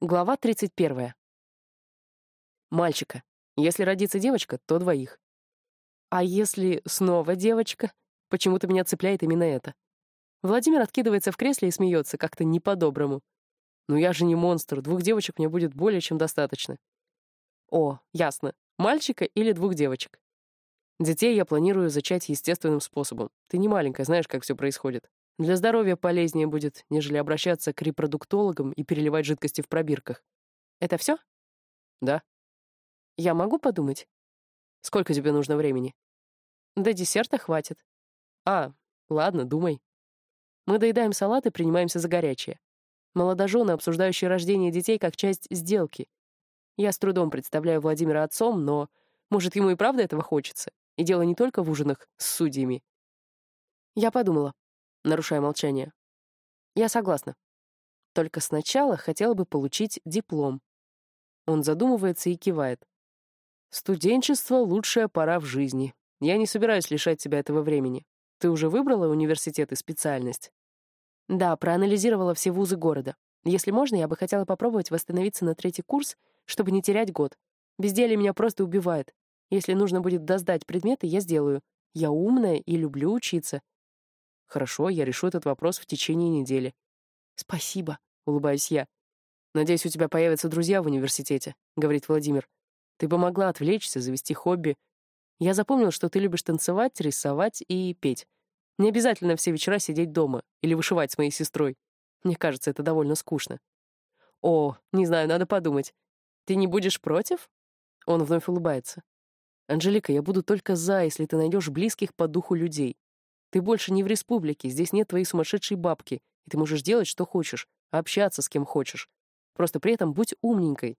Глава 31. Мальчика. Если родится девочка, то двоих. А если снова девочка? Почему-то меня цепляет именно это. Владимир откидывается в кресле и смеется, как-то не по-доброму. Ну я же не монстр, двух девочек мне будет более чем достаточно. О, ясно. Мальчика или двух девочек. Детей я планирую зачать естественным способом. Ты не маленькая, знаешь, как все происходит. Для здоровья полезнее будет, нежели обращаться к репродуктологам и переливать жидкости в пробирках. Это все? Да. Я могу подумать? Сколько тебе нужно времени? До десерта хватит. А, ладно, думай. Мы доедаем салат и принимаемся за горячее. Молодожены, обсуждающие рождение детей как часть сделки. Я с трудом представляю Владимира отцом, но, может, ему и правда этого хочется. И дело не только в ужинах с судьями. Я подумала нарушая молчание. «Я согласна. Только сначала хотела бы получить диплом». Он задумывается и кивает. «Студенчество — лучшая пора в жизни. Я не собираюсь лишать тебя этого времени. Ты уже выбрала университет и специальность?» «Да, проанализировала все вузы города. Если можно, я бы хотела попробовать восстановиться на третий курс, чтобы не терять год. Безделье меня просто убивает. Если нужно будет доздать предметы, я сделаю. Я умная и люблю учиться. Хорошо, я решу этот вопрос в течение недели. Спасибо, улыбаюсь я. Надеюсь, у тебя появятся друзья в университете, говорит Владимир. Ты бы могла отвлечься, завести хобби. Я запомнил, что ты любишь танцевать, рисовать и петь. Не обязательно все вечера сидеть дома или вышивать с моей сестрой. Мне кажется, это довольно скучно. О, не знаю, надо подумать. Ты не будешь против? Он вновь улыбается. Анжелика, я буду только за, если ты найдешь близких по духу людей. Ты больше не в республике, здесь нет твоей сумасшедшей бабки, и ты можешь делать, что хочешь, общаться с кем хочешь. Просто при этом будь умненькой.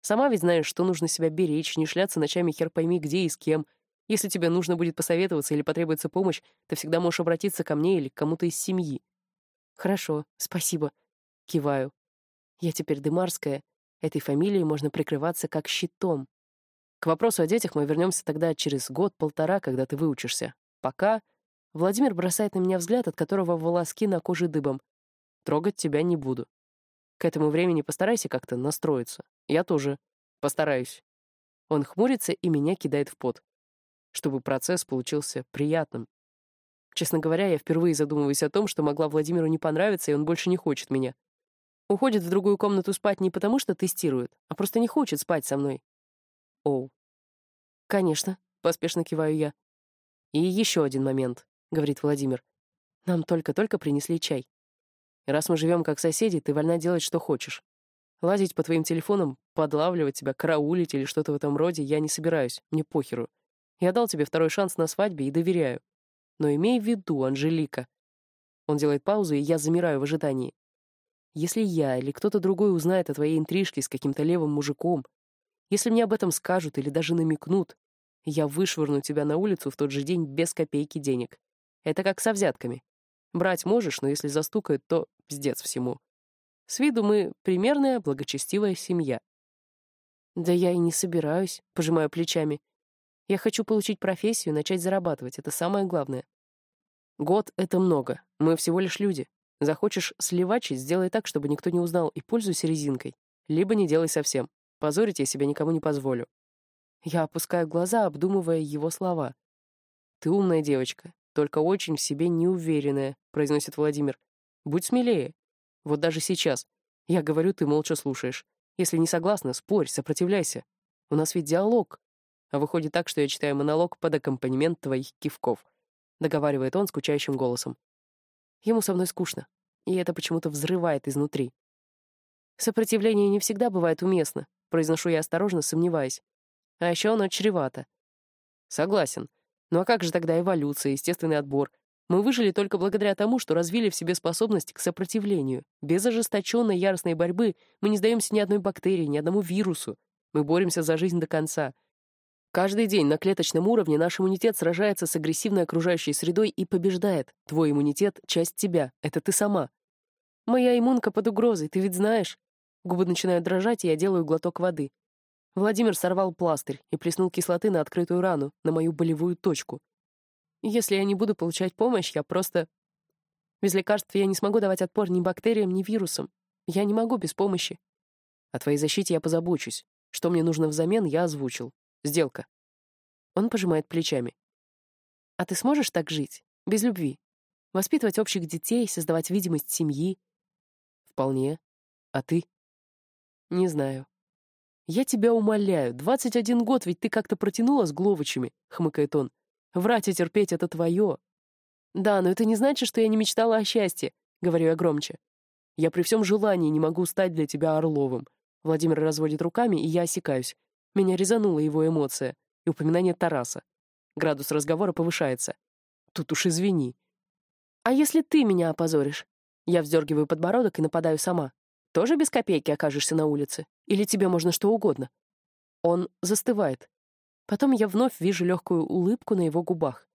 Сама ведь знаешь, что нужно себя беречь, не шляться ночами хер пойми где и с кем. Если тебе нужно будет посоветоваться или потребуется помощь, ты всегда можешь обратиться ко мне или к кому-то из семьи. Хорошо, спасибо. Киваю. Я теперь Дымарская. Этой фамилией можно прикрываться как щитом. К вопросу о детях мы вернемся тогда через год-полтора, когда ты выучишься. Пока Владимир бросает на меня взгляд, от которого волоски на коже дыбом. Трогать тебя не буду. К этому времени постарайся как-то настроиться. Я тоже постараюсь. Он хмурится и меня кидает в пот. Чтобы процесс получился приятным. Честно говоря, я впервые задумываюсь о том, что могла Владимиру не понравиться, и он больше не хочет меня. Уходит в другую комнату спать не потому, что тестирует, а просто не хочет спать со мной. Оу. Конечно, поспешно киваю я. И еще один момент говорит Владимир. Нам только-только принесли чай. Раз мы живем как соседи, ты вольна делать, что хочешь. Лазить по твоим телефонам, подлавливать тебя, караулить или что-то в этом роде я не собираюсь, мне похеру. Я дал тебе второй шанс на свадьбе и доверяю. Но имей в виду, Анжелика. Он делает паузу, и я замираю в ожидании. Если я или кто-то другой узнает о твоей интрижке с каким-то левым мужиком, если мне об этом скажут или даже намекнут, я вышвырну тебя на улицу в тот же день без копейки денег. Это как со взятками. Брать можешь, но если застукают, то пиздец всему. С виду мы примерная, благочестивая семья. Да я и не собираюсь, пожимаю плечами. Я хочу получить профессию, начать зарабатывать. Это самое главное. Год — это много. Мы всего лишь люди. Захочешь сливачить, сделай так, чтобы никто не узнал, и пользуйся резинкой. Либо не делай совсем. Позорить я себя никому не позволю. Я опускаю глаза, обдумывая его слова. Ты умная девочка только очень в себе неуверенная», — произносит Владимир. «Будь смелее. Вот даже сейчас. Я говорю, ты молча слушаешь. Если не согласна, спорь, сопротивляйся. У нас ведь диалог. А выходит так, что я читаю монолог под аккомпанемент твоих кивков», — договаривает он скучающим голосом. Ему со мной скучно, и это почему-то взрывает изнутри. «Сопротивление не всегда бывает уместно», — произношу я осторожно, сомневаясь. «А еще оно чревато». «Согласен», ну а как же тогда эволюция, естественный отбор? Мы выжили только благодаря тому, что развили в себе способность к сопротивлению. Без ожесточенной яростной борьбы мы не сдаемся ни одной бактерии, ни одному вирусу. Мы боремся за жизнь до конца. Каждый день на клеточном уровне наш иммунитет сражается с агрессивной окружающей средой и побеждает. Твой иммунитет — часть тебя, это ты сама. Моя иммунка под угрозой, ты ведь знаешь. Губы начинают дрожать, и я делаю глоток воды. Владимир сорвал пластырь и плеснул кислоты на открытую рану, на мою болевую точку. Если я не буду получать помощь, я просто... Без лекарств я не смогу давать отпор ни бактериям, ни вирусам. Я не могу без помощи. О твоей защите я позабочусь. Что мне нужно взамен, я озвучил. Сделка. Он пожимает плечами. А ты сможешь так жить? Без любви? Воспитывать общих детей, создавать видимость семьи? Вполне. А ты? Не знаю. Я тебя умоляю, 21 год ведь ты как-то протянула с Гловычами, хмыкает он. Врать и терпеть — это твое. Да, но это не значит, что я не мечтала о счастье, говорю я громче. Я при всем желании не могу стать для тебя Орловым. Владимир разводит руками, и я осекаюсь. Меня резанула его эмоция и упоминание Тараса. Градус разговора повышается. Тут уж извини. А если ты меня опозоришь? Я вздергиваю подбородок и нападаю сама. Тоже без копейки окажешься на улице? Или тебе можно что угодно? Он застывает. Потом я вновь вижу легкую улыбку на его губах.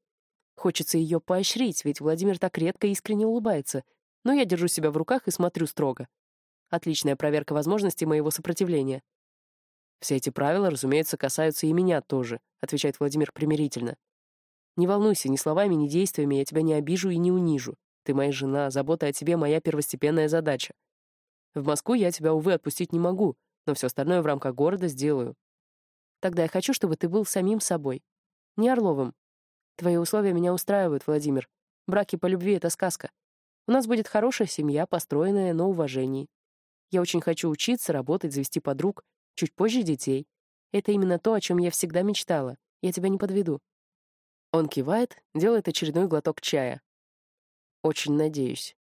Хочется ее поощрить, ведь Владимир так редко искренне улыбается, но я держу себя в руках и смотрю строго. Отличная проверка возможностей моего сопротивления. «Все эти правила, разумеется, касаются и меня тоже», отвечает Владимир примирительно. «Не волнуйся, ни словами, ни действиями я тебя не обижу и не унижу. Ты моя жена, забота о тебе — моя первостепенная задача. В Москву я тебя, увы, отпустить не могу, но все остальное в рамках города сделаю. Тогда я хочу, чтобы ты был самим собой. Не Орловым. Твои условия меня устраивают, Владимир. Браки по любви — это сказка. У нас будет хорошая семья, построенная на уважении. Я очень хочу учиться, работать, завести подруг, чуть позже детей. Это именно то, о чем я всегда мечтала. Я тебя не подведу. Он кивает, делает очередной глоток чая. Очень надеюсь.